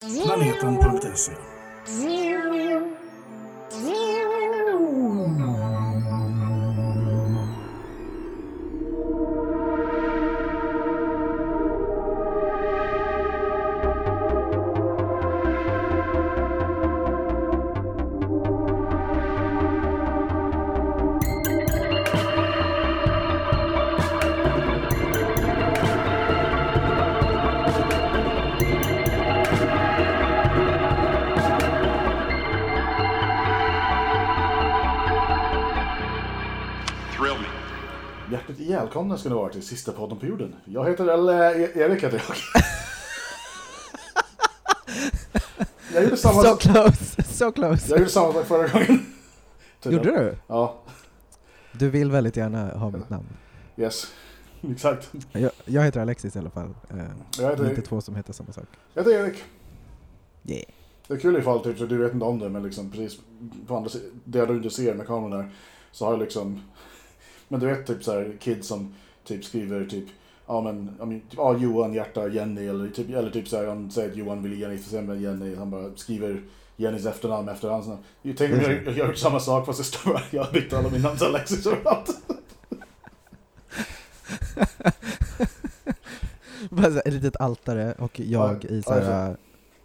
Planeten.se välkomna ska ni vara till sista podden på jorden. Jag heter, eller E- Erik heter jag. Jag gjorde samma, So close, so close. jag gjorde samma sak förra gången. Gjorde du? Ja, Du vill väldigt gärna ha mitt namn. yes. Exakt. Jag, jag heter Alexis i alla fall. Eh, Jag heter, inte två som heter samma sak. jag heter Erik. Yeah. Det är kul ifall typ, så du vet inte om det, men liksom precis på andra sidan, det du inte ser med kameran där, så har jag liksom, men du vet typ så här kids som typ skriver typ, ja men, ja, men, typ, ja Johan hjärta Jenny eller typ, eller typ så här, han säger att Johan vill Jenny för sig med Jenny, han bara skriver Jennys efternamn med efterhandsnamn. Jag tänker om jag, jag gör samma sak fast det står jag har bytt alla mina namn till Alexis överallt. Bara så ett litet altare och jag Ja, i så ja, här,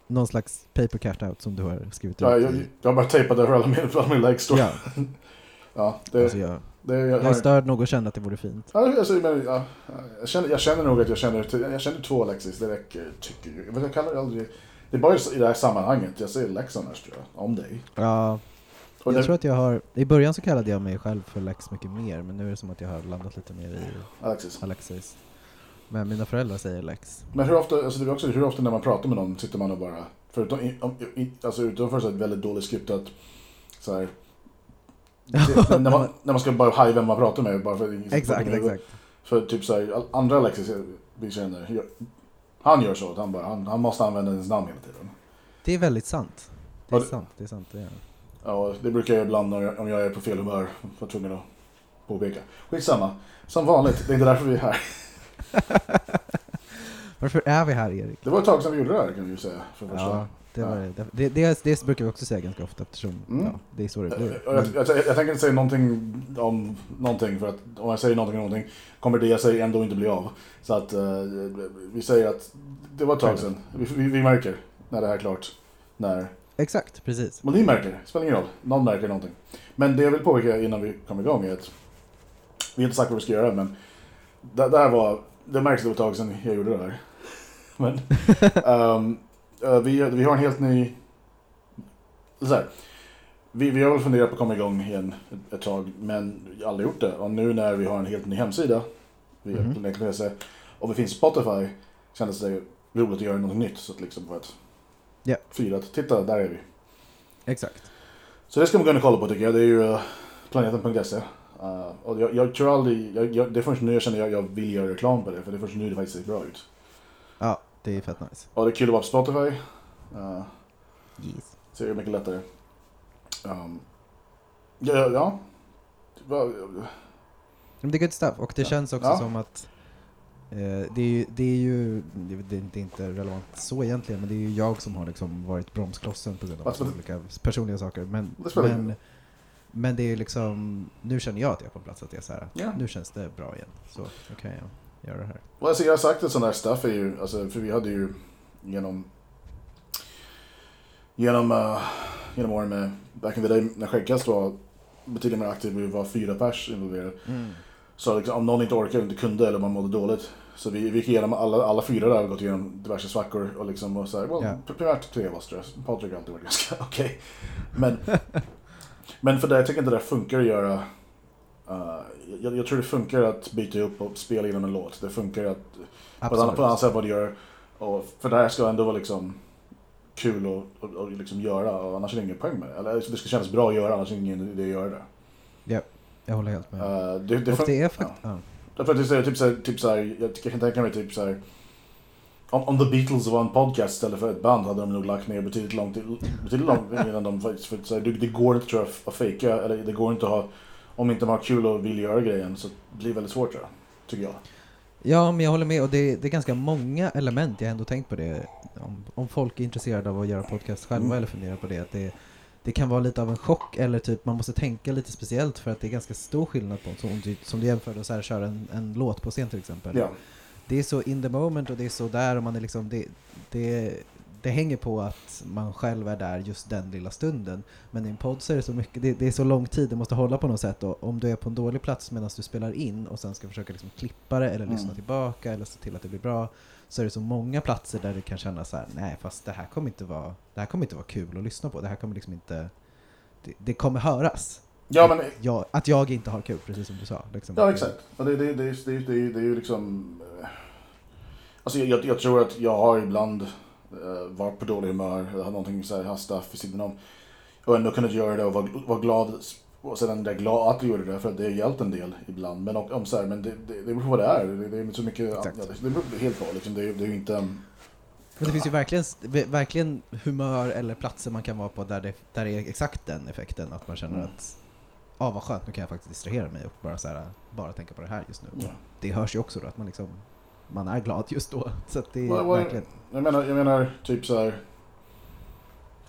någon slags paper cut-out som du har skrivit Ja, ut. jag, i- jag har bara tejpat över alla mina, alla mina likes. ja, Ja, det, alltså jag, det, jag, jag är störd nog att känna att det vore fint. Ja, alltså, men, ja, jag, känner, jag känner nog att jag känner, jag känner två Alexis, det räcker tycker jag. Jag kallar det aldrig, det är bara i det här sammanhanget jag säger Lex annars tror jag, om dig. Ja, Och jag det, tror att jag har, i början så kallade jag mig själv för Lex mycket mer, men nu är det som att jag har landat lite mer i Alexis. Alexis. Men mina föräldrar säger Lex. Men hur ofta, alltså det är också, hur ofta när man pratar med någon sitter man och bara, förutom, alltså utanför så är det väldigt dåligt skriptat, så här, det, när, man, när man ska bara haja vem man pratar med bara för Exakt, huvudet. exakt. För typ så här, all- andra Alexis vi känner, han gör så att han bara, han, han måste använda ens namn hela tiden. Det är väldigt sant. Det är Ja, sant, det är sant. Det är. Ja, det brukar jag ibland när jag, om jag är på fel humör vara tvungen att påpeka. Skitsamma. Som vanligt, det är inte därför vi är här. Varför är vi här Erik? Det var ett tag sedan vi gjorde det här kan vi ju säga. För första. Ja, det, var, det, det, det, det brukar vi också säga ganska ofta eftersom Mm. ja, det är så det blir. Jag, jag, jag, jag tänker inte säga någonting om någonting för att om jag säger någonting om någonting kommer det jag säger ändå inte bli av. Så att eh, vi säger att det var ett tag sedan. Vi, vi, vi märker när det här är klart. När. Exakt, precis. Men ni märker, det spelar ingen roll. Någon märker någonting. Men det jag vill påpeka innan vi kommer igång är att vi har inte sagt vad vi ska göra men det, det här var, det märks det var ett tag sedan jag gjorde det här. Men eh, vi, vi har en helt ny, så här, vi, vi har väl funderat på att komma igång igen ett, ett tag men aldrig gjort det. Och nu när vi har en helt ny hemsida via Mhm. Planet.se och vi finns Spotify kändes det roligt att göra något nytt så att liksom för att Ja. fira att titta där är vi. Exakt. Så det ska man kunna kolla på tycker jag. Det är ju uh, planeten.se. Uh, och jag, jag tror aldrig, jag, jag, det är först nu jag känner att jag, jag vill göra reklam på det. För det är först nu det faktiskt ser bra ut. Ja, det är fett nice. Och det är kul att vara på Spotify. Uh, Yes. så är det mycket lättare. Um, ja, ja, ja. Det är good stuff och det Ja. känns också Ja. som att eh, det, är, ju- det är ju, det, är inte relevant så egentligen, men det är ju jag som har liksom varit bromsklossen på grund av Alltså, olika personliga saker. Men, men, men det är liksom, nu känner jag att jag är på plats, att det är så här, Ja. nu känns det bra igen. Så nu kan jag göra det här. Och alltså, jag har sagt att sån där stuff är ju, alltså, för vi hade ju genom genom, uh, genom åren med back in the day när Skäggkast var betydligt mer aktiv, vi var fyra pers involverade. Så liksom, om någon inte orkade, inte kunde eller man mådde dåligt. Så vi, vi gick igenom, alla, alla fyra där har gått igenom diverse svackor och liksom och så här, well, Ja. primärt tre av oss tror jag. Patrik har alltid varit ganska okej. Men, men för det, jag tycker inte det funkar att göra. Uh, jag, jag tror det funkar att byta upp och spela igenom en låt. Det funkar att på ett annat, på ett annat sätt vad du gör. Och för det här ska ändå vara liksom kul att och, och liksom göra och annars är det ingen poäng med det. Eller alltså, det ska kännas bra att göra annars är det ingen idé att göra det. Jag håller helt med. Uh, det, det och det är ja. faktiskt, ja. Att det är typ typ jag kan tänka mig typ såhär om, om The Beatles var en podcast istället för ett band hade de nog lagt ner betydligt långt, betydligt långt innan de faktiskt, för så här, det, det går inte tror jag att fejka, eller det går inte att ha, om inte kul och vill göra grejen så blir det väldigt svårt tror jag, tycker jag. Ja, men jag håller med och det, det är ganska många element, jag har ändå tänkt på det. Om, om folk är intresserade av att göra podcast själva Mm. eller funderar på det, att det, det kan vara lite av en chock eller typ man måste tänka lite speciellt för att det är ganska stor skillnad på, som du, som du jämförde och så här, köra en, en låt på scen till exempel. Ja. Det är så in the moment och det är så där och man är liksom, det, det, det hänger på att man själv är där just den lilla stunden. Men i en podd så är det så mycket, det, det är så lång tid, det måste hålla på något sätt och om du är på en dålig plats medan du spelar in och sen ska försöka liksom klippa det eller lyssna Mm. tillbaka eller se till att det blir bra så är det så många platser där det kan kännas så här, nej fast det här kommer inte vara, det här kommer inte vara kul att lyssna på, det här kommer liksom inte, det, det kommer höras. Ja, men Jag, att jag inte har kul, precis som du sa. Liksom. Ja, exakt. Och det, det, det, det, det, det, det är ju liksom... eh, Alltså jag, jag tror att jag har ibland eh, varit på dålig humör, har någonting så här, vid sidan om. Och ändå kunnat göra det och vara var glad. Och sedan är glad att du gjorde det, för det har hjälpt en del ibland. Men, om, så här, men det, det, det beror på vad det är. Det, det är så mycket... Ja, det, beror helt på. Liksom. Det, det är ju inte... Men det finns ju verkligen, verkligen humör eller platser man kan vara på där det, där det är exakt den effekten, att man känner Mm. att ah vad skönt, nu kan jag faktiskt distrahera mig och bara, så här, bara tänka på det här just nu. Ja. Det hörs ju också då att man liksom, man är glad just då. Så det är verkligen, Jag menar, jag menar typ så här.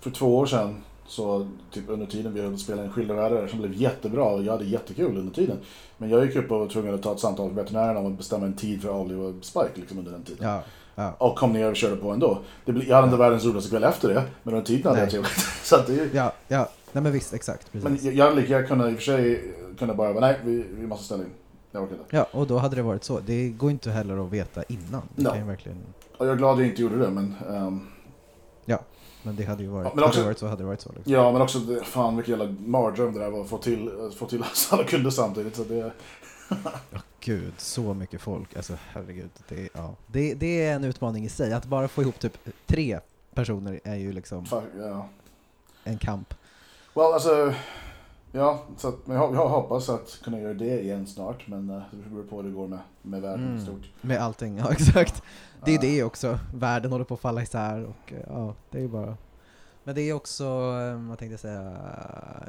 För två år sedan, så typ under tiden vi höll spela en Skilda världar som blev jättebra och jag hade jättekul under tiden. Men jag gick upp och var tvungen att ta ett samtal med veterinären om att bestämma en tid för att avliva Spike liksom under den tiden. ja, ja. Och kom ner och körde på ändå. Det blir, jag hade inte världens roligaste kväll efter det, men under tiden hade jag trevligt. Så att det är Ja, ja, nej men visst, exakt, precis. men jag- jag hade lika gärna kunnat i och för sig kunna bara, nej vi, vi måste ställa in. Jag orkar inte. Ja, och då hade det varit så. Det går inte heller att veta innan. Det Ja. kan ju verkligen, Och jag är glad att jag inte gjorde det, men... ehm, men det hade ju varit, Ja, men också- hade varit så hade det varit så. Liksom. Ja, men också fan vilken jävla mardröm det där var att få till, få till alla kunder samtidigt. Så det, Gud, så mycket folk. Alltså herregud. Det, ja. det, det är en utmaning i sig. Att bara få ihop typ tre personer är ju liksom fuck, ja. en kamp. Well, alltså... Ja, så att, men jag, jag hoppas att kunna göra det igen snart. Men uh, det beror på hur det går med, med världen Mm. stort. Med allting, ja exakt. Det är Eh, det också. Världen håller på att falla isär och eh, ja, det är bara... Men det är också, eh, vad tänkte jag säga?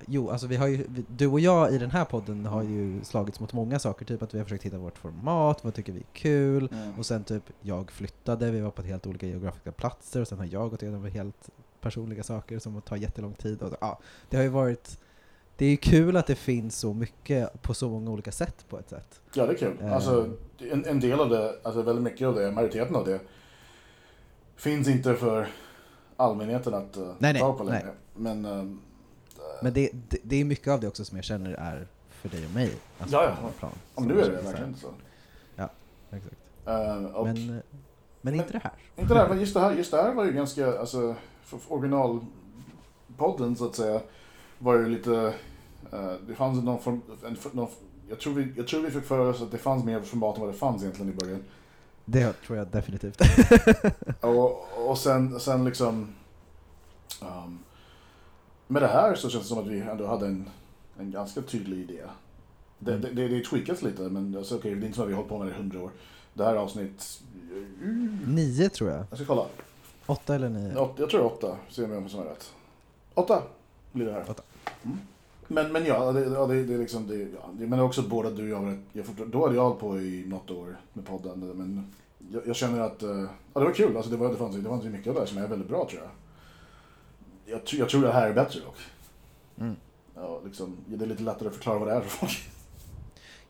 Jo, alltså vi har ju, du och jag i den här podden har ju slagits mot många saker. Typ att vi har försökt hitta vårt format, vad tycker vi är kul? Mm. Och sen typ, jag flyttade, vi var på helt olika geografiska platser och sen har jag gått igenom helt personliga saker som tar jättelång tid. Och, ja, det har ju varit, det är ju kul att det finns så mycket på så många olika sätt på ett sätt. Ja, det är kul. Eh. Alltså, en, en del av det, alltså väldigt mycket av det, majoriteten av det, finns inte för allmänheten att uh, Nej, nej, ta på nej. längre. Men, ehm, Men det, det, det är mycket av det också som jag känner är för dig och mig. Alltså Ja, ja. plan. om nu är det så verkligen så. Exakt. Eh, och, Men, eh, men inte det här. Inte det här, men just det här, just det här var ju ganska, alltså, originalpodden så att säga, var ju lite, eh, det fanns någon form, en, någon, jag, tror vi, jag tror vi fick för oss att det fanns mer format än vad det fanns egentligen i början. Det tror jag definitivt. Och, och sen, sen liksom, ehm, med det här så känns det som att vi ändå hade en, en ganska tydlig idé. Det, Mm. det, det, det tweakas lite, men alltså, okej, det är inte som att vi har hållit på med det i hundra år. Det här är avsnitt, Nio tror jag. jag ska kolla. Åtta eller nio. Åt- Jag tror det åtta, se om jag är rätt. Åtta blir det här. Mm. Men, men ja, det, ja, det, det är liksom, det, ja, det, men också båda du och jag, var jag, då hade jag hållit på i något år med podden. Men jag, jag känner att, eh, ja det var kul, alltså det, var, det, fanns, det fanns mycket av det här som är väldigt bra tror jag. Jag, jag tror det här är bättre dock. Mm. Ja, liksom, det är lite lättare att förklara vad det är för folk.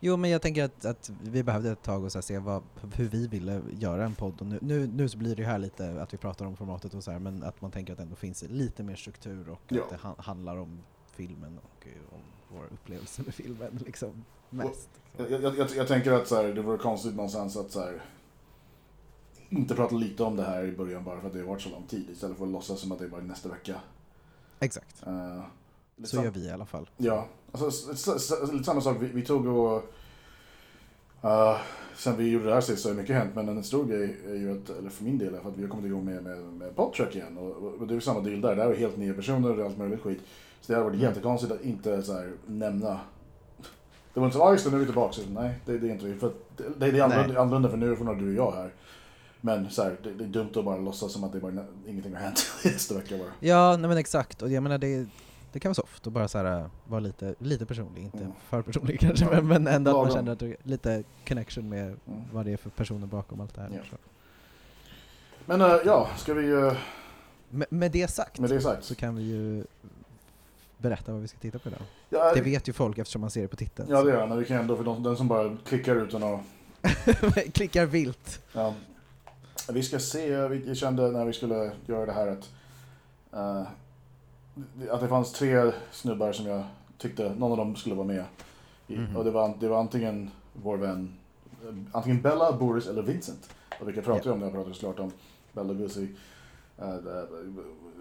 Jo, men jag tänker att, att vi behövde ett tag och så se vad, hur vi ville göra en podd. Och nu, nu, nu så blir det här lite att vi pratar om formatet och så här, men att man tänker att det ändå finns lite mer struktur och Ja. att det ha, handlar om filmen och eh, om vår upplevelse med filmen liksom mest. Jag, jag, jag, jag tänker att så här, det vore konstigt någonstans att så här, inte prata lite om det här i början bara för att det har varit så lång tid istället för att låtsas som att det är bara nästa vecka. Exakt, Uh, så gör vi i alla fall. Ja, alltså, s- s- s- lite samma sak. Vi, vi tog och... Uh, sen vi gjorde det här sist så har mycket hänt, men en stor grej är ju att, eller för min del, är att vi har kommit igång med, med, med Podtrack igen. Och, och, det är ju samma deal där. Det här är helt nya personer och allt möjligt skit. Så det hade varit Mm. jättekonstigt att inte så här, nämna... Det var inte så, ja just det, nu är vi tillbaka. Så, nej, det, det är inte. För att det, det, är annorlunda, annorlunda för nu är det du och jag här. Men så här, det, det är dumt att bara låtsas som att det bara, ingenting har hänt nästa vecka bara. Ja, nej men exakt. Och jag menar det, det kan vara soft och bara så här, vara lite, lite personlig, inte Mm. för personlig kanske, men, men ändå att man känner att det, lite connection med Mm. vad det är för personer bakom allt det här. Ja. Så. Men eh, ja, ska vi eh, Med, med det sagt med det sagt. så kan vi ju berätta vad vi ska titta på idag. Ja, Det vet ju folk eftersom man ser det på titeln. ja det gör men vi kan ändå för de, den som bara klickar utan att... Klickar vilt. Ja. Vi ska se, vi kände när vi skulle göra det här att... eh, att det fanns tre snubbar som jag tyckte någon av dem skulle vara med. I, Mhm. Och det var, det var antingen vår vän, eh, antingen Bella, Boris eller Vincent. Och vilka pratar jag om? Jag pratar såklart om Bella eh, eh,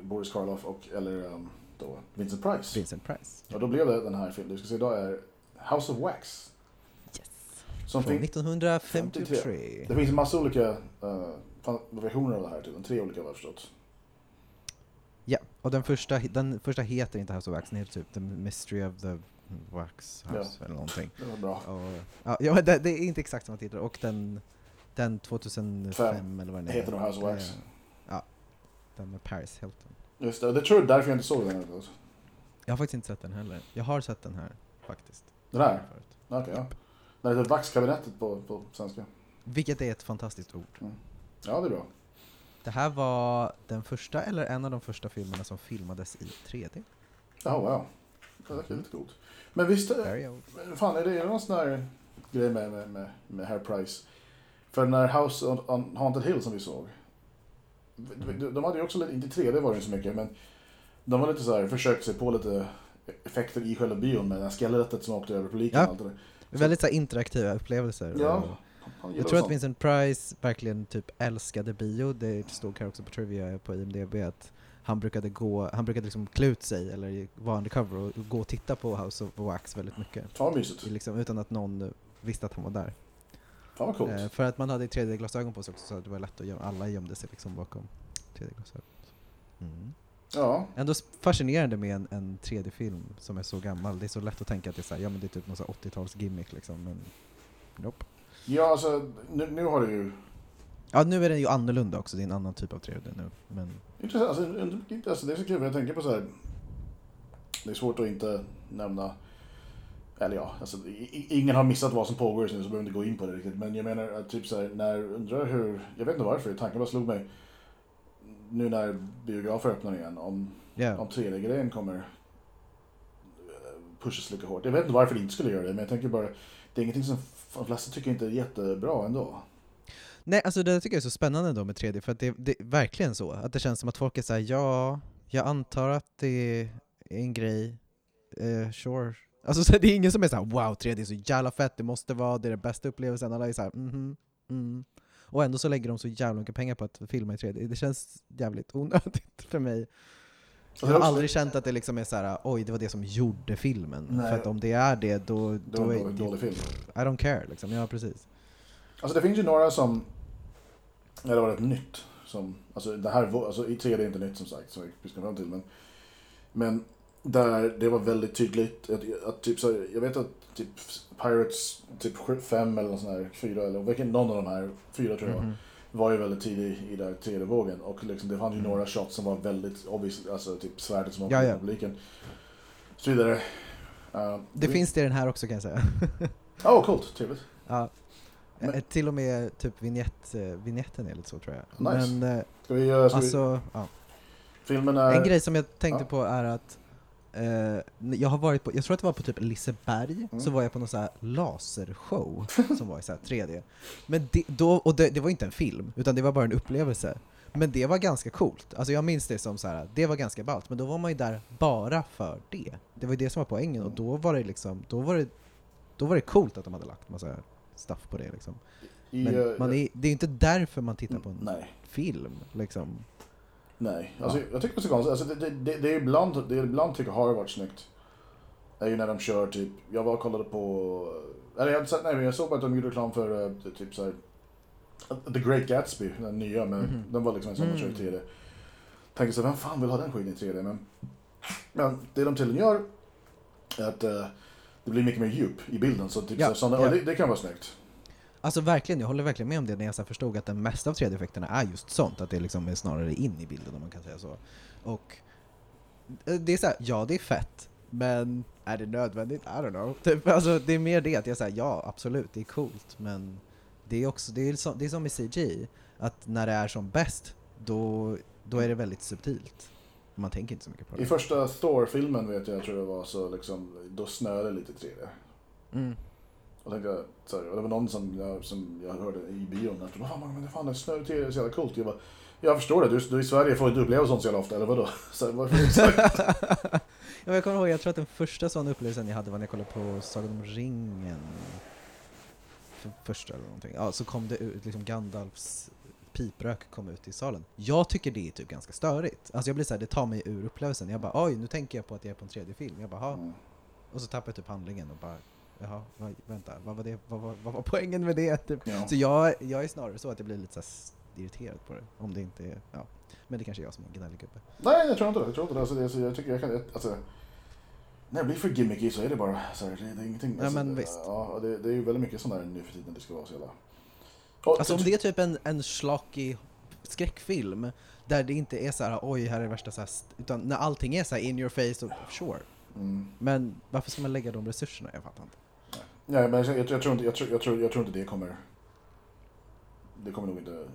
Boris Karloff och eller um, då Vincent Price. Vincent Price. Och då blev det den här filmen. Du ska se idag är House of Wax. Yes. Som Från fin- 1953. det finns en massa olika uh, versioner av det här tydligen. Tre olika vad jag förstått. Ja, och den första, den första heter inte House of Wax, den heter typ The Mystery of the Wax House eller någonting. Det var bra. Och, ja, ja, det, det är inte exakt samma titel. Och den, den 2005 eller vad den heter nog House of Wax. Ja, den med Paris Hilton. Just det, det tror jag därför jag inte såg den. här. Jag har faktiskt inte sett den heller. Jag har sett den här faktiskt. Den här? Okej, ja. Den heter Vaxkabinettet på, på svenska. Vilket är ett fantastiskt ord. Ja, det är bra. Det här var den första, eller en av de första filmerna som filmades i 3D. Ja, wow. Det verkar lite coolt. Men visst, old. fan är det någon sån här grej med, med, med, med Herr Price? För den här House on, on Haunted Hill som vi såg. De, de hade ju också lite, inte 3D var det inte så mycket, men de var lite så här, försökte sig på lite effekter i själva bion med det här skelettet som åkte över publiken Ja. och allt det där. Väldigt så här, interaktiva upplevelser. Ja, Och Jag tror att. Vincent Price verkligen typ älskade bio. Det stod här också på Trivia på IMDB att han brukade gå, han brukade liksom klä ut sig eller vara undercover och gå och titta på House of Wax väldigt mycket. Fan mysigt. Liksom, utan att någon visste att han var där. Fan vad coolt. Eh, för att man hade 3D-glasögon på sig också så det var lätt att gömma, alla gömde sig liksom bakom 3D-glasögon. Mm. Ja, Ändå fascinerande med en, en 3D-film som är så gammal. Det är så lätt att tänka att det är, så här, ja, men det är typ någon så här 80-tals gimmick liksom, men nope. Ja alltså nu, nu har det ju Ja, nu är den ju annorlunda också, det är en annan typ av 3D nu. Men Intressant. Alltså, inte- alltså, det är så kul, jag tänker på så här. Det är svårt att inte nämna... Eller ja, alltså, ingen har missat vad som pågår just nu så behöver inte gå in på det riktigt. Men jag menar att typ så här, när, undrar hur... Jag vet inte varför, tanken bara slog mig. Nu när biografer öppnar igen, om, ja, om 3D-grejen kommer eh, pushas lika hårt. Jag vet inte varför det inte skulle göra det, men jag tänker bara... Det är ingenting som de flesta tycker inte det är jättebra ändå. Nej, alltså det tycker jag är så spännande då med 3D, för att det, det är verkligen så. Att det känns som att folk är såhär, ja, jag antar att det är en grej, uh, sure. Alltså så det är ingen som är såhär, wow, 3D är så jävla fett, det måste vara, det är den bästa upplevelsen. Alla är såhär, mhm, mm. Och ändå så lägger de så jävla mycket pengar på att filma i 3D. Det känns jävligt onödigt för mig. Jag har aldrig känt att det liksom är såhär, oj, det var det som gjorde filmen. Nej. För att om det är det, då, Det då var är en dålig film. I don't care liksom. Ja, precis. Alltså det finns ju några som... Ja, det var rätt nytt. Som, alltså det här alltså i 3D är inte nytt som sagt, som vi ska fram till. Men, men där det var väldigt tydligt att, att typ så här, jag vet att typ Pirates typ 5 eller någon sån här, 4 eller vilken, någon av de här, fyra tror jag Mhm. Var ju väldigt tidig i den 3D-vågen. Och liksom, det fanns ju Mm. några shots som var väldigt obvious, alltså typ svärdet som var på ja. publiken. Så vidare. Uh, Det finns det i den här också kan jag säga. Ja, oh, coolt, trevligt. Ja. Men- Eh, Till och med typ vignett, eh, vignetten är lite så tror jag. Nice. Men Ska vi, ska vi, alltså, ja. filmen är... en grej som jag tänkte ja. på är att eh, jag har varit på, jag tror att det var på typ Liseberg, Mm. så var jag på någon så här lasershow som var i så här 3D. Men det, då, och det, det var inte en film, utan det var bara en upplevelse. Men det var ganska coolt. Alltså jag minns det som så här, det var ganska ballt, men då var man ju där bara för det. Det var ju det som var poängen och då var det liksom, då var det, då var det coolt att de hade lagt massa stuff på det liksom. Men uh, man är, det är ju inte därför man tittar på en Nej. film liksom. Nej, alltså, Ja. jag tycker det är så konstigt. Alltså, det, det, det, det är ibland, det är ibland tycker jag har varit snyggt. Är ju när de kör typ, jag var och kollade på, eller jag, hade sett- nej, jag såg bara att de gjorde reklam för eh, typ så här, The Great Gatsby, den nya, men Mhm. den var liksom en sån Mm. kör i 3D. Tänkte så vem fan vill ha den skiten i 3D? Men, men det de tydligen gör är att eh, det blir mycket mer djup i bilden. Så typ Ja, så, såna, ja. det, det kan vara snyggt. Alltså verkligen, jag håller verkligen med om det när jag så förstod att den mesta av 3D-effekterna är just sånt, att det liksom är snarare in i bilden om man kan säga så. Och eh, det är så här, ja det är fett, men är det nödvändigt? I don't know. Typ, alltså, det är mer det att jag säger ja absolut, det är coolt, men det är också, det är, så, det är som med CG, att när det är som bäst, då, då är det väldigt subtilt. Man tänker inte så mycket på I det. första Thor-filmen vet jag, jag tror det var så liksom, då snöade lite 3D. Mm. Och tänkte jag, så här, och det var någon som jag, som jag hörde i bion, att vad fan, men det fan, det snö i 3D är så jävla coolt. Jag bara, jag förstår det, du, du i Sverige får inte uppleva sånt så jävla ofta, eller vadå? Så här, varför exakt? ja, jag kommer ihåg, jag tror att den första sån upplevelsen jag hade var när jag kollade på Sagan om ringen. För första eller någonting. Ja, så kom det ut, liksom Gandalfs piprök kom ut i salen. Jag tycker det är typ ganska störigt. Alltså jag blir såhär, det tar mig ur upplevelsen. Jag bara oj, nu tänker jag på att jag är på en tredje film. Jag bara, "Ha." Mm. Och så tappar jag typ handlingen och bara, jaha, vad, vänta, vad var, det, vad, var, vad var poängen med det? Typ. Ja. Så jag, jag är snarare så att jag blir lite så irriterad på det. Om det inte är, ja. Men det kanske är jag som är en gnällig gubbe. Nej, jag tror inte det. Jag tror inte det. Alltså, det alltså, jag tycker jag kan, alltså, när det blir för gimmicky så är det bara så här, det, är ingenting. Ja, Alltså, men det, visst. Ja, det, det är ju väldigt mycket sånt där nu för tiden, det ska vara så jävla... Och, Alltså om det är typ en, en schlocky skräckfilm där det inte är så här, oj här är det värsta så här, st- utan när allting är så in your face och sure. Mm. Men varför ska man lägga de resurserna? Jag fattar inte. Nej, men jag, jag, jag, tror inte, jag, tror, jag, tror, jag tror inte det kommer... Det kommer nog inte...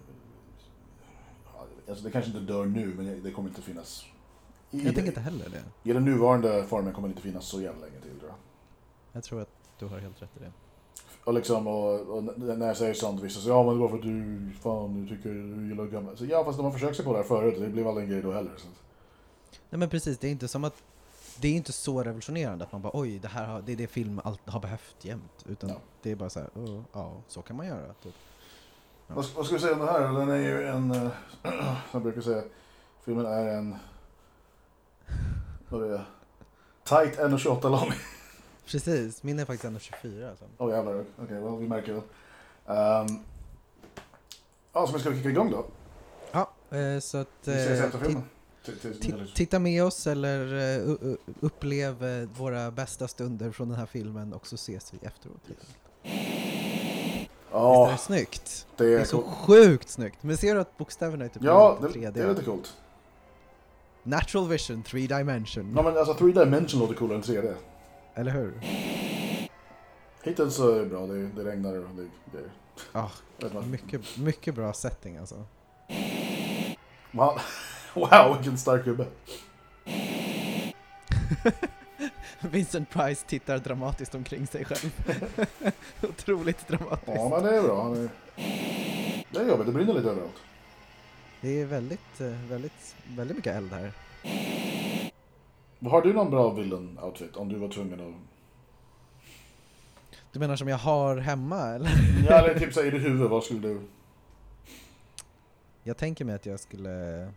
Alltså det kanske inte dör nu, men det kommer inte finnas... I, Jag tänker inte heller det. I den nuvarande formen kommer det inte finnas så jävla länge till tror jag. Jag tror att du har helt rätt i det. Och liksom, och, och när jag säger sånt, vissa säger ja men det var för att du, fan, du tycker du gillar gamla. Så ja fast de har försökt sig på det här förut det blev aldrig en grej då heller. Så. Nej men precis, det är inte som att det är inte så revolutionerande att man bara oj, det här har, det är det film allt har behövt jämt. Utan Ja. det är bara så här, "Oh, ja, så kan man göra. Typ. Ja. Vad, vad ska vi säga om den här? Den är ju en, eh, som jag brukar säga, filmen är en, vad är det? Tight 1,28 lång. Precis, min är faktiskt 1,24 alltså. Åh oh, jävlar, okej, well, vi märker väl. Um, ja, så vi ska kicka igång då. Ja, eh, så att... Vi ses eh, efter ti- filmen. Titta med oss eller eh, upplev eh, våra bästa stunder från den här filmen och så ses vi efteråt. Visst är Ja, det snyggt? det Det är är så coolt. sjukt snyggt! Men ser du att bokstäverna är typ Ja, på det, 3D? det är lite coolt. Natural vision, 3 dimension. Ja, men alltså 3 dimension låter coolare än 3D. Eller hur? Hittills så är det bra, det, det regnar och det är... Ah, inte. mycket, mycket bra setting alltså. Wow, wow vilken stark gubbe. Vincent Price tittar dramatiskt omkring sig själv. Otroligt dramatiskt. Ja, men det är bra. Han är... Det är jobbigt, det brinner lite överallt. Det är väldigt, eh, väldigt, väldigt mycket eld här. Har du någon bra villain-outfit om du var tvungen att... Du menar som jag har hemma eller? Ja, eller typ såhär i ditt huvud, vad skulle du... Jag tänker mig att jag skulle...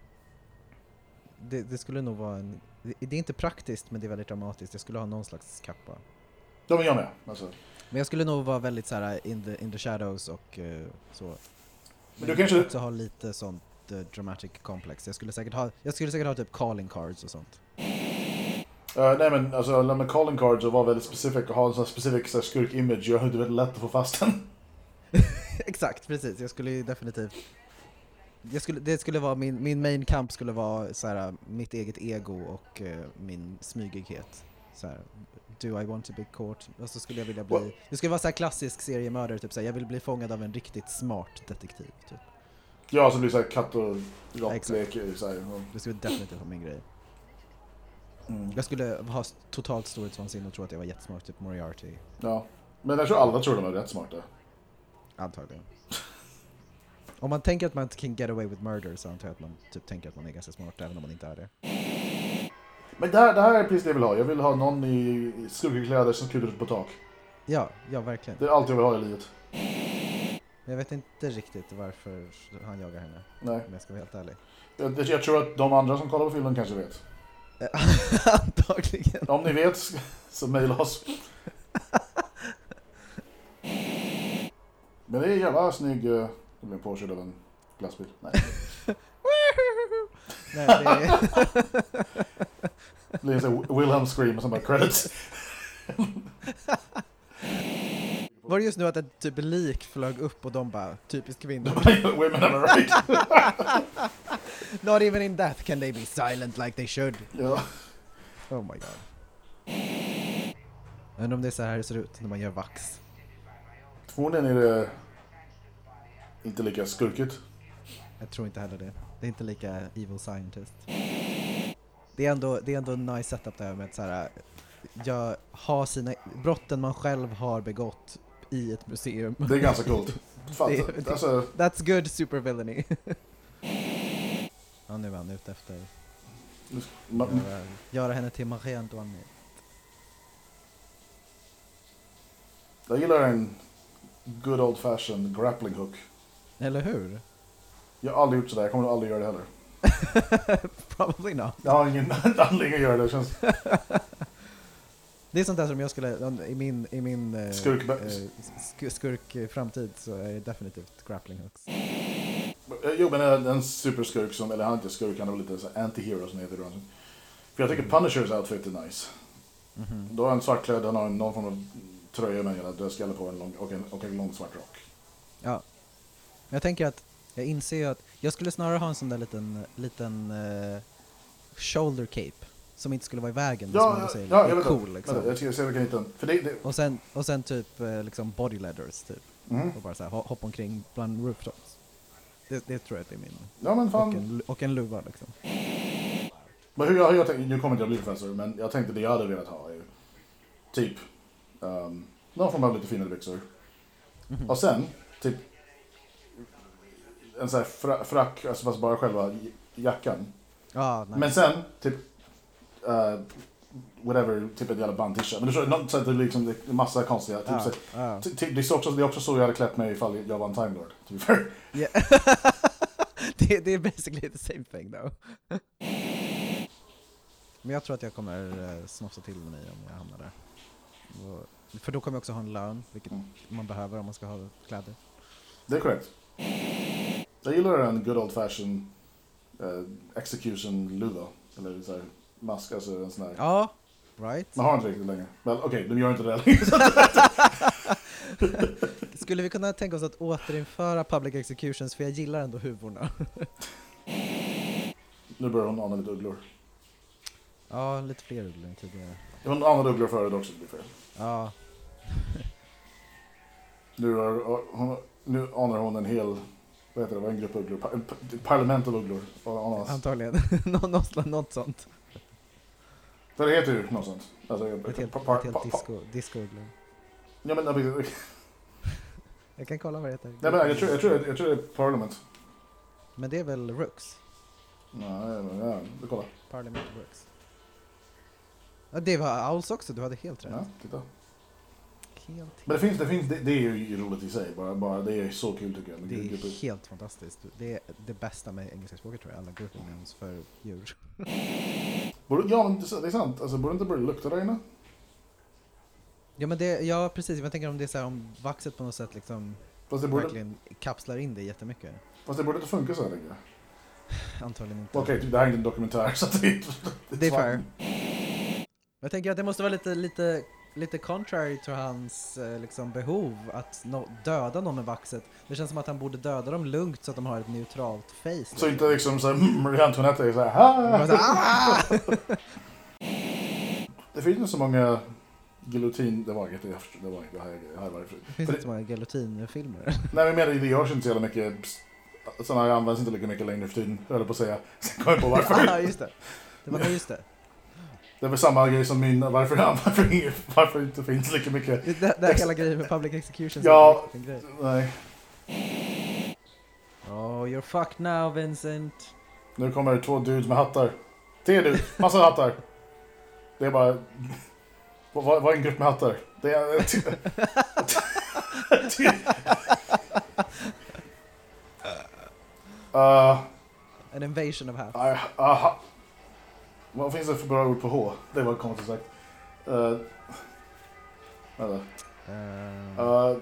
Det, det skulle nog vara en... Det, är inte praktiskt men det är väldigt dramatiskt. Jag skulle ha någon slags kappa. Ja, men jag med. Alltså. Men jag skulle nog vara väldigt så här in the, in the shadows och eh, så. Men du kanske- också ha lite sånt eh, dramatic complex. Jag skulle säkert ha, jag skulle säkert ha typ calling cards och sånt. Eh, nej men alltså, med calling cards och vara väldigt specific och ha en sån här specific så här, skurk-image gör det väldigt lätt att få fast den. Exakt, precis. Jag skulle ju definitivt... Jag skulle, det skulle vara min, min main kamp skulle vara så här, mitt eget ego och eh, min smygighet. Så här, do I want to be caught? Och så skulle jag vilja bli... Det skulle vara så här klassisk seriemördare, typ så här, jag vill bli fångad av en riktigt smart detektiv. Typ. Ja, så blir det såhär katt och råttlek. Det skulle definitivt vara min grej. mm. Jag skulle ha totalt storhetsvansinne och tro att jag var jättesmart, typ Moriarty, Ja. Men jag tror alla tror de är rätt smarta. antagligen. Om man tänker att man inte kan get away with murder så antar jag att man typ tänker att man är ganska smart även om man inte är det. Men det här, det här är precis det jag vill ha. Jag vill ha någon i skuggkläder som kuddar ut på tak. Ja, ja verkligen. Det är allt jag vill ha i livet. Jag vet inte riktigt varför han jagar henne, Nej. om jag ska vara helt ärlig. Jag, jag tror att de andra som kollar på filmen kanske vet. Antagligen. Om ni vet, så mejla oss. Men det är en jävla snygg... Jag blev påkörd av en glassbil. Nej. Nej, det är... Det sån här Wilhelm scream och sen bara credits. Var det just nu att ett typ lik flög upp och de bara, typiskt kvinnor? Women am right? Not even in death can they be silent like they should. Ja. Oh my god. Undrar om det är så här det ser ut när man gör vax. Förmodligen är det inte lika skurkigt. Jag tror inte heller det. Det är inte lika evil scientist. Det är ändå, det är ändå en nice setup där med att så här, jag har sina, brotten man själv har begått i ett museum. Det är ganska coolt. Fan, Det- det- alltså, That's good supervillainy. ja, nu är han ute efter ma- göra, göra henne till Marie Antoinette. jag gillar en good old fashioned grappling hook. Eller hur? Jag har aldrig gjort sådär, jag kommer aldrig göra det heller. Probably not. Jag har ingen anledning att göra det. det känns, Det är sånt där som jag skulle, i min, i min eh, Skurk- eh, sk- skurk-framtid så är det definitivt grappling hooks. jo men en, superskurk som, eller han är inte skurk, han är väl lite anti-hero som det heter. då. För jag tycker Punishers outfit är nice. Mhm. Då är han svartklädd, han har någon form av tröja med en jävla dödskalle på en lång, och, en, och en lång svart rock. Ja. Men jag tänker att, jag inser ju att jag skulle snarare ha en sån där liten, liten eh, shoulder cape som inte skulle vara i vägen, men som Ja, ja, säger ja, jag vet cool det. liksom. Jag ska se om jag. För det, det, Och sen, och sen typ eh, liksom body ladders typ. mm. Och bara så här, ho- hoppa omkring bland rooftops. Det, det tror jag att det är min. Ja men Och fan. en, och en luva liksom. Men hur jag, jag tänkte, nu kommer inte jag bli professor, men jag tänkte det jag hade velat ha är typ um, någon form av lite finare byxor. Mhm. Och sen typ en sån här fra, frack, alltså fast bara själva jackan. Ja, nice. Men sen typ uh, whatever, typ ett jävla band-t-shirt. Men du förstår, sätt det är liksom det är massa konstiga, typ ja, så, ja. ty- ty- det, är också, det är också så jag hade klätt mig ifall jag var en Time Lord. to be fair. Yeah. det, det är basically the same thing though. Men jag tror att jag kommer uh, snofsa till mig om jag hamnar där. Och, för då kommer jag också ha en lön, vilket Mm. man behöver om man ska ha kläder. Det är korrekt. Jag gillar en good old fashion uh, execution luva. Eller så här, mask, alltså en sån här. Ja, right. Man har inte riktigt längre. Men okej, de gör inte det längre. Skulle vi kunna tänka oss att återinföra public executions, för jag gillar ändå huvorna. nu börjar hon ana lite ugglor. ja, lite fler ugglor än tidigare. Hon anade ugglor förut också, be fair. Ja, Nu, har, hon, nu anar hon en hel, vad heter det, vad är en grupp ugglor? Ett parlament av ugglor. Ananas. antagligen. Nå- något, något sånt. Det heter ju något sånt. Alltså, Ett helt, ett helt disco, disco-ugglor. Ja, men, nej, Jag kan kolla vad det heter. men jag tror, jag, tror, jag tror det är Parliament. Men det är väl Rooks? Nej, men ja, vi kollar. Parliament Rooks. Ja, det var Owls också, du hade helt rätt. Ja, titta. Helt, Men det finns, det finns, det, det är ju roligt i sig. Bara, bara, det är så kul tycker jag. det är grupper. helt fantastiskt. Det är det bästa med engelska språket tror jag, alla grouping names för djur. Ja, men det är sant. Alltså, borde inte börja lukta där inne? Ja men det, ja precis, jag tänker om det är så här, om vaxet på något sätt liksom Fast det borde, verkligen kapslar in det jättemycket. fast det borde inte funka så här längre. Antagligen inte. Okej, typ, det här är inte en dokumentär så det är... Det är fair. Jag tänker att det måste vara lite, lite, lite contrary till hans eh, liksom, behov att nå- döda någon med vaxet. Det känns som att han borde döda dem lugnt så att de har ett neutralt face. Så inte liksom såhär, mm, Antoinette är såhär, så här, "Ah!" Det finns inte så många giljotin, det var inget, förstår, det var inget, det här, det här var det. Det finns inte så många giljotinfilmer. Nej men jag menar, det görs inte så jävla mycket, sådana här används inte lika mycket längre för tiden, höll jag på att säga. Sen kom jag på varför. Ja, just det. Det var just det. Det är väl samma grej som min, varför, varför, varför inte finns lika mycket. Det, det, här hela grejen med public executions Ja. Nej, Oh, you're fucked now Vincent. nu kommer två dudes med hattar. Tre dudes, massa hattar. Det är bara, vad, vad är en grupp med hattar? Det är... Uh, An invasion of hats. Nej, aha. Vad finns det för bra ord på H? Det var konstigt sagt. Uh, vänta. Uh, Uh,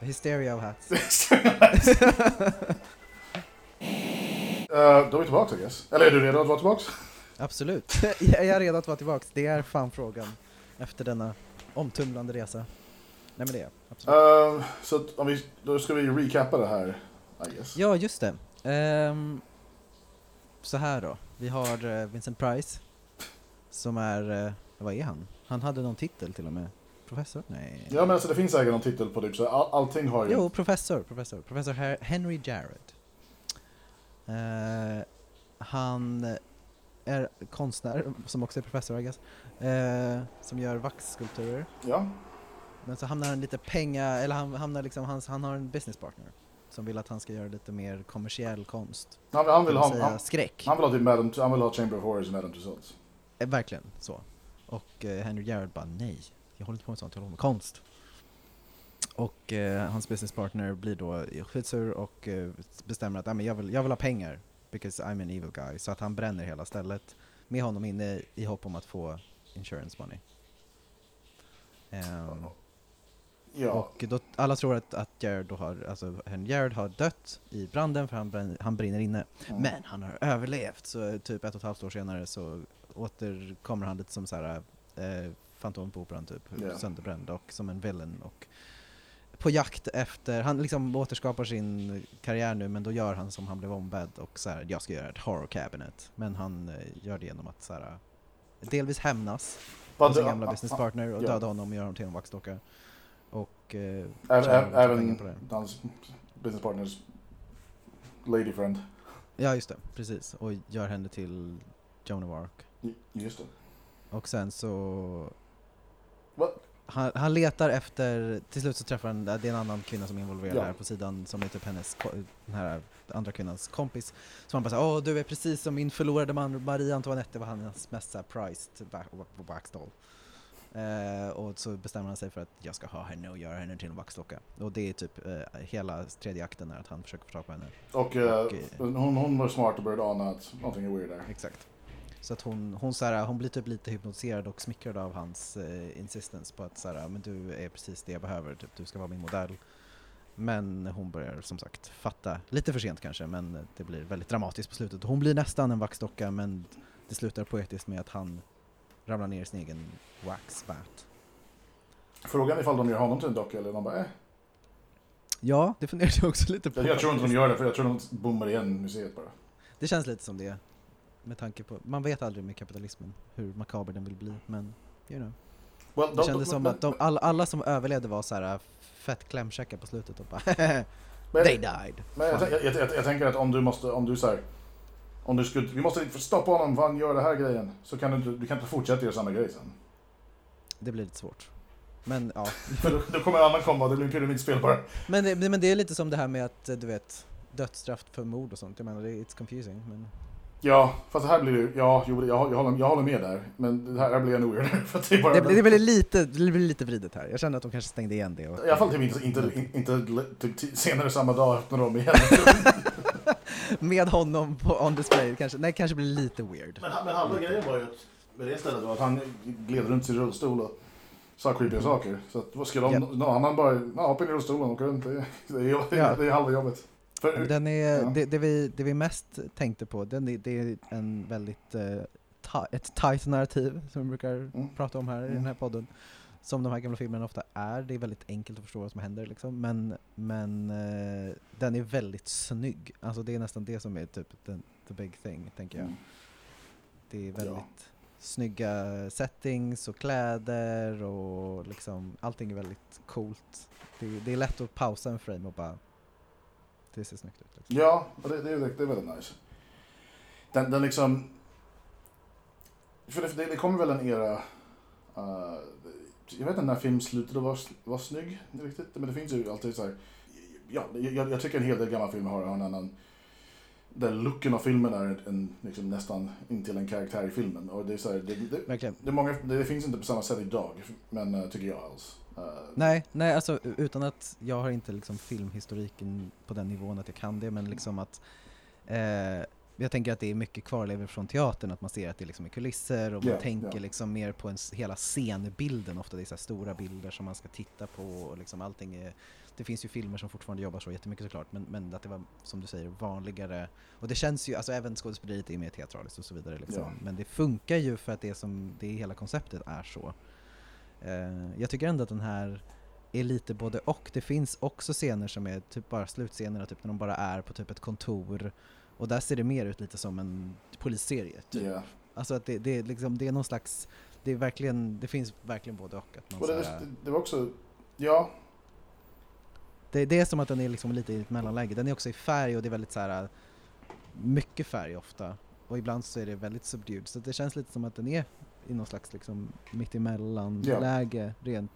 hysteria of hats. uh, då är vi tillbaka, I guess. Eller är du redo att vara tillbaka? Absolut. jag är redo att vara tillbaks. Det är fan frågan. Efter denna omtumlande resa. Nej men det är. Absolut. Uh, så om vi, då ska vi recappa det här, I guess. Ja, just det. Ehm, så här då. Vi har eh, Vincent Price. Som är, eh, vad är han? Han hade någon titel till och med. Professor? Nej. Ja men alltså det finns säkert någon titel på typ så all, allting har ju... Jo, professor, professor. Professor Henry Jarrett. Eh, han är konstnär, som också är professor I guess. Eh, som gör vaxskulpturer. Ja. Men så hamnar han lite penga, eller han hamnar liksom, han, han har en business partner. Som vill att han ska göra lite mer kommersiell konst. Han, han, vill ha, han, skräck. han vill ha typ Madame, han vill ha Chamber of Horrors och Madame Tussauds. Eh, verkligen så. Och eh, Henry Jarrett bara nej, jag håller inte på med sånt, jag håller på med konst. Och eh, hans business partner blir då skitsur och eh, bestämmer att "Nej, men jag, vill, jag vill ha pengar, because I'm an evil guy. Så att han bränner hela stället med honom inne i hopp om att få insurance money. Ehm, Ja. Och då, alla tror att, att Jared då har, alltså Jared har dött i branden för han, bränner, han brinner inne. Mm. Men han har överlevt, så typ ett och ett halvt år senare så återkommer han lite som så här eh, Fantomen på Operan typ, Ja. sönderbränd och som en villain och på jakt efter, han liksom återskapar sin karriär nu men då gör han som han blev ombedd och så här, jag ska göra ett horror cabinet. Men han eh, gör det genom att så här, delvis hämnas på sin gamla ah, business ah, partner och döda honom och göra honom till en vaxdocka. Och eh, Även, hans business partners lady friend. Ja just det, precis. Och gör henne till Joan of Arc. Just det. Och sen så... Vad? Han, han letar efter, till slut så träffar han, det är en annan kvinna som är involverad Ja. här på sidan som är typ hennes, den här andra kvinnans kompis. Så han bara såhär, åh du är precis som min förlorade man Marie Antoinette, det var hans mest prized ba- ba- waxdoll. Eh, och så bestämmer han sig för att jag ska ha henne och göra henne till en vaxdocka. Och det är typ eh, hela tredje akten är att han försöker få tag på henne. Och, eh, Och, eh, hon, hon var smart och började ana att någonting är weird där. Exakt. Så att hon, hon, så här, hon blir typ lite hypnotiserad och smickrad av hans eh, insistence på att så här, men du är precis det jag behöver, typ, du ska vara min modell. Men hon börjar som sagt fatta, lite för sent kanske, men det blir väldigt dramatiskt på slutet. Hon blir nästan en vaxdocka men det slutar poetiskt med att han ramlar ner i sin egen waxbat. Frågan är ifall de gör honom till en docka eller de bara eh. Ja, det funderade jag också lite på. Jag, jag tror inte de gör det för jag tror de bommar igen museet bara. Det känns lite som det. Med tanke på, man vet aldrig med kapitalismen hur makaber den vill bli, men you know. Well, Det de- kändes de- som men- att de, alla, alla som överlevde var så här fett klämkäcka på slutet och bara men- They died. Men jag, jag, jag, jag, jag tänker att om du måste, om du så här, om du skulle, vi måste stoppa honom för han gör det här grejen. Så kan du inte, du kan inte fortsätta göra samma grej sen. Det blir lite svårt. Men ja. För då, då kommer en annan komma det blir pyramidspel bara. Men det, men det är lite som det här med att du vet dödsstraff för mord och sånt. Jag menar, det är- it's confusing. Men Ja, fast det här blir ju, ja, jo, jag, jag, håller, jag håller med där. Men det här blir ännu weird. För att det bara... det, blir- det blir lite, det blir lite vridet här. Jag känner att de kanske stängde igen det. Och, I alla fall typ inte, inte, inte t- senare samma dag öppnar de igen. med honom på on display kanske, nej kanske blir lite weird. men, men halva grejen var ju att, med det stället var att han gled runt sin rullstol och sa creepiga saker. Så att, vad ska de, Japp. någon annan bara, ja, hoppa in i rullstolen och åka runt. Det, det, är, det är halva jobbet. För, Den är, Ja. det, det, vi, det vi mest tänkte på, den är, det är en väldigt, ta, ett tight narrativ som vi brukar Mm. prata om här i Mm. den här podden. Som de här gamla filmerna ofta är. Det är väldigt enkelt att förstå vad som händer liksom. Men, men eh, den är väldigt snygg. Alltså det är nästan det som är typ den, the big thing, tänker jag. Mm. Det är väldigt snygga settings och kläder och liksom allting är väldigt coolt. Det, det är lätt att pausa en frame och bara det ser snyggt ut. Liksom. Ja, det, det, det är väldigt nice. Den, den liksom... För det, det, kommer väl en era... eh, jag vet inte när film slutade vara, vara snygg riktigt. Men det finns ju alltid så här... Ja, jag, jag tycker en hel del gamla filmer har en annan... Där looken av filmen är en, liksom nästan intill en karaktär i filmen. Och det är så här, det, det, det, många, det, finns inte på samma sätt idag, men eh, tycker jag alls. Eh, Nej, nej alltså utan att jag har inte liksom filmhistoriken på den nivån att jag kan det, men liksom att eh, jag tänker att det är mycket kvarlever från teatern, att man ser att det liksom är kulisser och man Ja, tänker ja. liksom mer på en, hela scenbilden ofta, det är så stora bilder som man ska titta på och liksom allting är det finns ju filmer som fortfarande jobbar så jättemycket såklart, men, men att det var som du säger vanligare och det känns ju, alltså även skådespeleriet är mer teatraliskt och så vidare liksom. Ja. men det funkar ju för att det som, det hela konceptet är så. Eh, jag tycker ändå att den här är lite både och. Det finns också scener som är typ bara slutscener, typ när de bara är på typ ett kontor Och där ser det mer ut lite som en polisserie. Typ. Yeah. Alltså att det, det, är liksom, det är någon slags, det är verkligen, det finns verkligen både och. Att man Och det, här- det, var också, ja, Det, det är som att den är liksom lite i ett mellanläge. Den är också i färg och det är väldigt så här mycket färg ofta. Och ibland så är det väldigt subdued. Så det känns lite som att den är i någon slags liksom mittemellan Ja. läge rent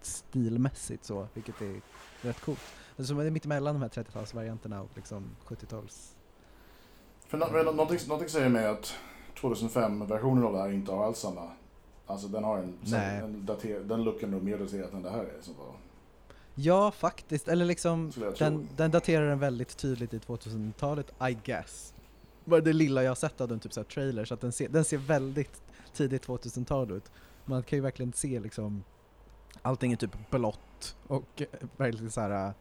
stilmässigt så, vilket är rätt coolt. Det är som att det är mittemellan de här 30-talsvarianterna och liksom 70-tals... för nå- men någonting, någonting säger mig att 2005-versionen av det här inte har alls samma, alltså den har en, Nej. en dater, den looken nog mer daterat än det här är. Som var, Ja, faktiskt. Eller liksom, den, den daterar den väldigt tydligt i 2000-talet, I guess. Bara det lilla jag har sett av den, typ så här trailer, så att den ser, den ser väldigt tidigt 2000-tal ut. Man kan ju verkligen se liksom, allting är typ blått och eh, verkligen så här. eh,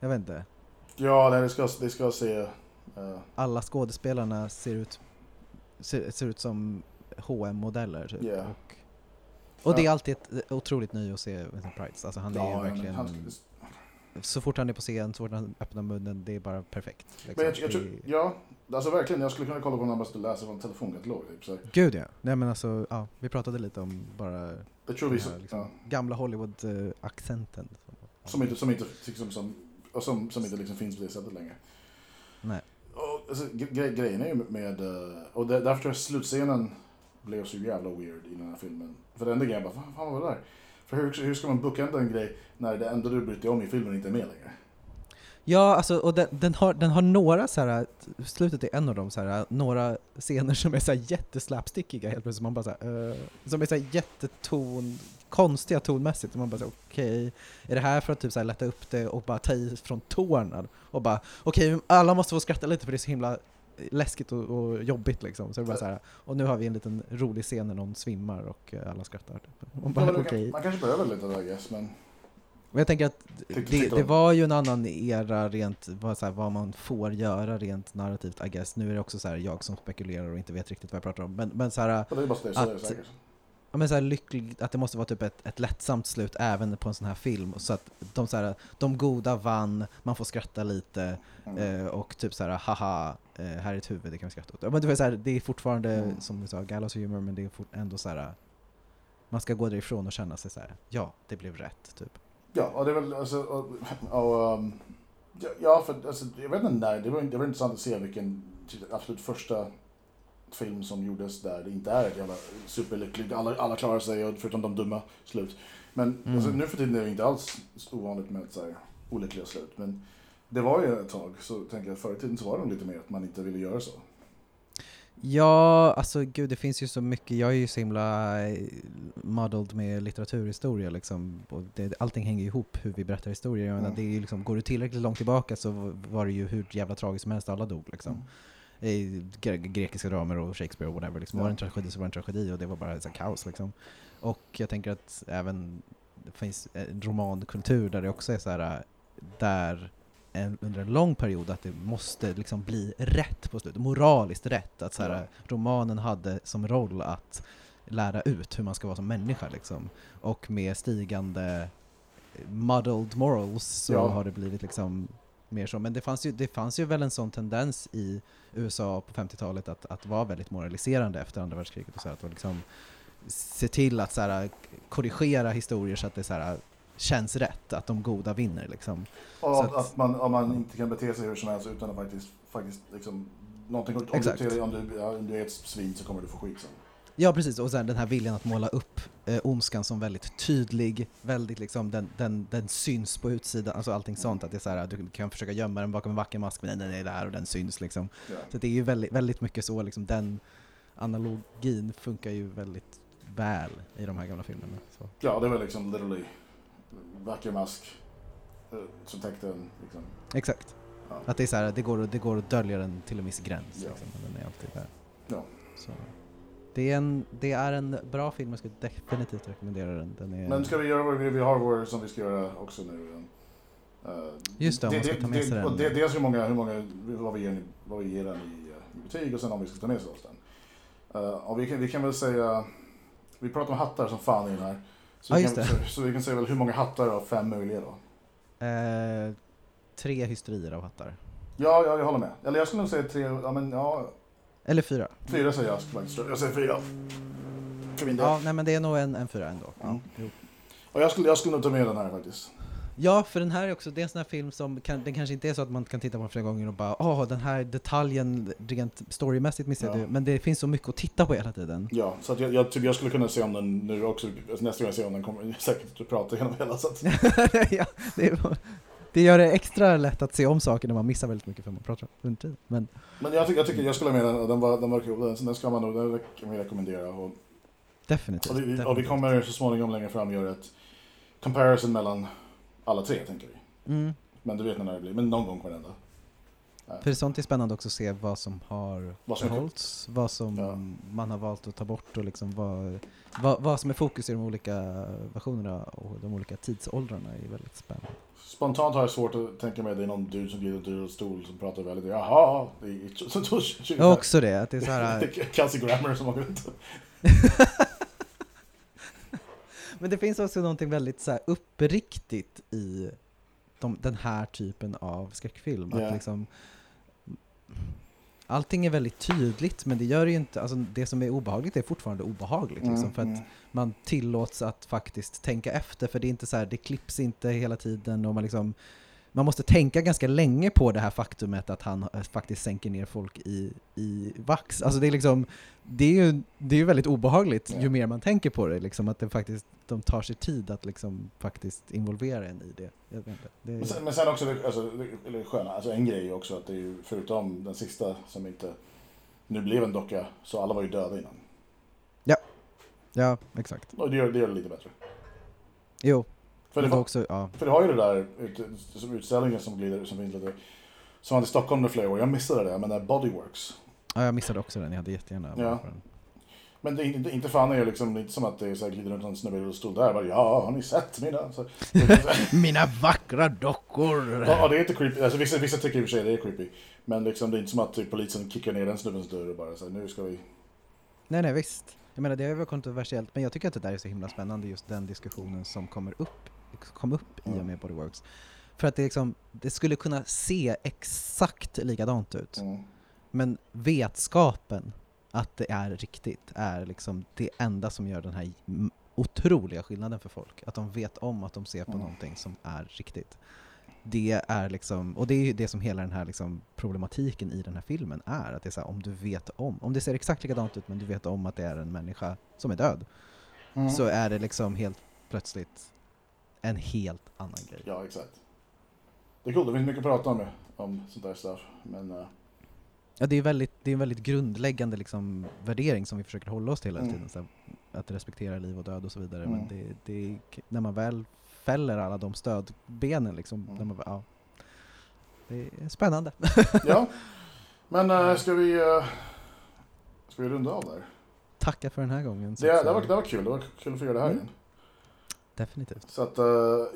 jag vet inte, Ja, nej, det ska, det ska se, eh, alla skådespelarna ser ut, ser, ser ut som hm modeller typ. Ja. Och, och det är Ja. alltid ett otroligt nöje att se Vincent Price. Alltså han är ja, ju verkligen, han, så fort han är på scen, så fort han öppnar munnen, det är bara perfekt. liksom. Men jag, jag Det tror, är- ja, alltså verkligen, jag skulle kunna kolla på den här bara läsa från telefonkatalog. Typ, så. Gud ja. Nej men alltså, ja, vi pratade lite om bara Jag tror vi, här, liksom, ja, gamla Hollywood-accenten. som inte, som inte, liksom, som, som, som inte liksom finns på det sättet längre. Alltså, gre grejen är ju med, eh, och där, därför tror jag slutscenen blev så jävla weird i den här filmen. För den enda grejen, jag bara, fan, fan vad var det där? För hur, hur ska man bookenda en grej när det enda du bryr dig om i filmen inte är med längre? Ja, alltså, och den, den, har, den har några så här, slutet är en av dem, så här, några scener som är så här jätteslapstickiga helt plötsligt. Man bara så här, uh, som är så här jätteton, konstiga tonmässigt. Och man bara okej, är det här för att typ så här lätta upp det och bara ta i från tårna? Och bara, okej, alla måste få skratta lite för det är så himla läskigt och, och jobbigt liksom. Så det bara så här, och nu har vi en liten rolig scen när någon svimmar och alla skrattar. Typ. Och bara, Man, okej. man kanske behöver lite I guess, men Men jag tänker att det, det var ju en annan era rent vad, så här, vad man får göra rent narrativt I guess. Nu är det också så här, jag som spekulerar och inte vet riktigt vad jag pratar om. Men, men så här, Att-. Ja, men så här lyckligt att det måste vara typ ett, ett lättsamt slut även på en sån här film. Så att de, så här, de goda vann, man får skratta lite Mm. eh, och typ så här haha, eh, här är ett huvud, det kan vi skratta åt. Ja, Men det, var så här, det är fortfarande, Mm. som du sa, gallows humor men det är ändå så här man ska gå därifrån och känna sig så här, ja, det blev rätt, typ. Ja, och det är väl alltså, och, och, um, ja, för alltså, jag vet inte när, det var, det var intressant att se vilken absolut första film som gjordes där det inte är ett jävla superlyckligt, alla, alla klarar sig förutom de dumma slut. Men Mm. alltså, nu för tiden är det inte alls ovanligt med så här, olyckliga slut. Men det var ju ett tag, så tänker jag förr i tiden så var det lite mer att man inte ville göra så. Ja, alltså gud det finns ju så mycket, jag är ju så himla eh, muddled med litteraturhistoria liksom. Och det, allting hänger ju ihop hur vi berättar historier. Jag menar, Mm. det är liksom, går du tillräckligt långt tillbaka så var det ju hur jävla tragiskt som helst, alla dog liksom. Mm. I grekiska dramer och Shakespeare och whatever. Liksom. Ja. Var det en tragedi så var det en tragedi och det var bara så kaos liksom. Och jag tänker att även det finns en romankultur där det också är så här där en, under en lång period att det måste liksom bli rätt på slutet, moraliskt rätt. Att så här, romanen hade som roll att lära ut hur man ska vara som människa liksom. Och med stigande muddled morals så Ja. har det blivit liksom mer så. Men det fanns, ju, det fanns ju väl en sån tendens i USA på 50-talet att, att vara väldigt moraliserande efter andra världskriget. Och så här, att liksom se till att så här, korrigera historier så att det så här, känns rätt, att de goda vinner. Liksom. Så att, att- man, om man inte kan bete sig hur som helst utan att faktiskt, faktiskt liksom, någonting, om, du, Exakt. dig- om, du, ja, om du är ett svin så kommer du få skit sen. Ja precis, och sen den här viljan att måla upp eh, ondskan som väldigt tydlig, väldigt liksom, den, den, den syns på utsidan, alltså allting sånt. Att det är så här, du kan försöka gömma den bakom en vacker mask, men nej, nej, det här och den syns liksom. Ja. Så det är ju väldigt, väldigt mycket så, liksom, den analogin funkar ju väldigt väl i de här gamla filmerna. Så. Ja, det var liksom literally vacker mask eh, som täckte en liksom. Exakt. Ja. Att det är så här, det går, att- det går att dölja den till en viss gräns. Ja. Liksom, men den är alltid där. Ja. Så. Det, är en, det är en bra film, jag skulle definitivt rekommendera den. den är, Men ska vi göra vad vi, har vår som vi ska göra också nu. eh, Just det, om man ska ta med sig den. och det, dels hur många, hur många vad, vi ger, vad vi ger den i, eh, i betyg och sen om vi ska ta med oss den. Uh, och vi, kan, vi kan väl säga, vi pratar om hattar som fan i den här. Så, Ja, vi kan, det. så, så vi kan säga väl hur många hattar av fem möjliga då? Eh, tre hysterier av hattar. Ja, ja, jag håller med. Eller jag skulle nog säga tre, ja men ja, Eller fyra. fyra säger jag faktiskt. Jag säger fyra. För min del. Ja, nej men det är nog en, en fyra ändå. Ja. Jo. Och jag skulle, jag skulle nog ta med den här faktiskt. Ja, för den här är också, det är en sån här film som, kan, den kanske inte är så att man kan titta på den flera gånger och bara åh, den här detaljen rent storymässigt missade Ja. du, men det finns så mycket att titta på hela tiden. Ja, så jag, jag, typ, jag skulle kunna se om den nu också, nästa gång jag ser om den kommer jag säkert att prata igenom hela. Så att, ja, det, är- det gör det extra lätt att se om saker när man missar väldigt mycket för man pratar under tiden. Men men jag tycker, jag tycker jag skulle med den, den var, den var kul. Den, den ska man nog den kan vi rekommendera. Och, definitivt. och, vi, och vi definitivt. kommer så småningom längre fram göra ett comparison mellan alla tre, tänker vi. Mm. Men du vet när det blir, men någon gång kommer det hända. För sånt är spännande också att se vad som har Vad som behållits, vad som Ja. man har valt att ta bort och liksom vad, vad, vad som är fokus i de olika versionerna och de olika tidsåldrarna är väldigt spännande. Spontant har jag svårt att tänka mig att det är någon dude som glider ur en stol som pratar väldigt, jaha, det är Jag har också det, att det är så här, Det är Kelsey Grammer som åker runt. men det finns också någonting väldigt så här uppriktigt i de, den här typen av skräckfilm. Ja. Att liksom, allting är väldigt tydligt, men det gör ju inte, alltså det som är obehagligt är fortfarande obehagligt. Liksom, Mm, för att mm. man tillåts att faktiskt tänka efter, för det är inte så här, det klipps inte hela tiden och man liksom man måste tänka ganska länge på det här faktumet att han eh, faktiskt sänker ner folk i, i vax. Alltså det är liksom, det är ju, det är ju väldigt obehagligt Ja. ju mer man tänker på det, liksom att det faktiskt, de tar sig tid att liksom faktiskt involvera en i det. Jag vet inte. Det Men är, sen, men sen också, alltså, eller sköna, alltså en grej också att det är ju, förutom den sista som inte nu blev en docka, så alla var ju döda innan. ja, exakt. Och det gör det, gör det lite bättre. Jo, För det, var också, ja. för det har ju det där ut, utställningen som glider, som finns lite, som hade i Stockholm under flera år, jag missade det, men det är Bodyworks. ja, jag missade också den, jag hade jättegärna Ja. den. Men det är inte, inte fan är det liksom, det är inte som att det är så här, glider runt en snubbe i rullstol där, bara ja, har ni sett mina? Så, Mina vackra dockor! Ja, ja, det är inte creepy. Alltså, vissa, vissa tycker i och för sig det är creepy. Men liksom, det är inte som att typ, polisen kickar ner den snubbens dörr och bara så här, nu ska vi... Nej, nej, visst. Jag menar, det är väl kontroversiellt, men jag tycker att det där är så himla spännande, just den diskussionen som kommer upp, kom upp i och med Bodyworks. För att det, liksom, det skulle kunna se exakt likadant ut, Mm. men vetskapen att det är riktigt är liksom det enda som gör den här otroliga skillnaden för folk. Att de vet om att de ser på Mm. någonting som är riktigt. Det är liksom, och det är ju det som hela den här liksom problematiken i den här filmen är. Att det är så här, om du vet om, om det ser exakt likadant ut men du vet om att det är en människa som är död, Mm. så är det liksom helt plötsligt en helt annan grej. Ja, exakt. Det är coolt, det finns mycket att prata om, om sånt där stuff. Men uh, Ja, det är, väldigt, det är en väldigt grundläggande liksom, värdering som vi försöker hålla oss till hela Mm. tiden. Så här, att respektera liv och död och så vidare. Mm. Men det, det är, när man väl fäller alla de stödbenen, liksom, Mm. när man, ja, det är spännande. ja. Men uh, ska vi... Uh, ska vi runda av där? Tacka för den här gången. Det, det, var, det var kul, det var kul att få göra det här Mm. igen. Definitivt. Så att, uh,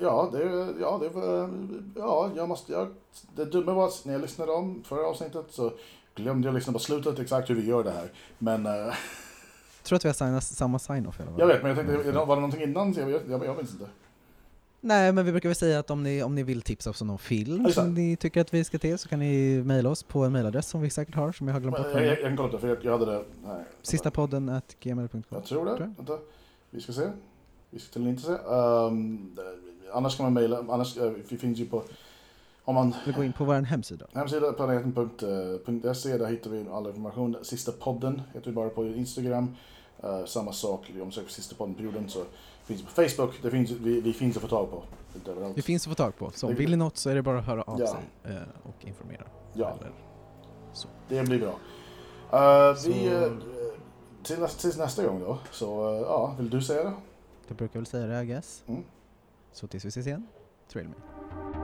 ja, det, ja, det var... Ja, jag måste... Jag, det dumma var att när jag lyssnade om förra avsnittet så glömde jag lyssna på slutet exakt hur vi gör det här. Men... Uh, Tror att vi har signa, samma sign-off? eller vad? jag vet, men jag tänkte, var det någonting innan? Jag, vet- jag, jag minns inte. Nej, men vi brukar väl säga att om ni, om ni vill tipsa oss om någon film Alltså. som ni tycker att vi ska till så kan ni mejla oss på en mejladress som vi säkert har, som jag har glömt bort. Jag, jag, jag kan kolla upp det, för jag, jag hade det här. Sista podden at gmail.com. Jag tror det. Tror jag. Vänta. Vi ska se. Vi till inte se. Um, annars kan man mejla. Annars, uh, vi finns ju på... Om man Vi går in på vår hemsida. hemsida planeten.se där hittar vi all information. Sista podden heter vi bara på Instagram. Uh, samma sak om man söker på Sista podden-perioden så finns på Facebook. Det finns, vi, vi finns att få tag på. Det finns att få tag på, så Det- vill ni något så är det bara att höra av Ja. sig eh, och informera. Ja, Eller, det blir bra. Uh, Så- vi, uh, till, nästa, till nästa gång då. Så uh, ja, vill du säga det? Jag brukar väl säga det, I guess. Mm. Så tills vi ses igen, trail me.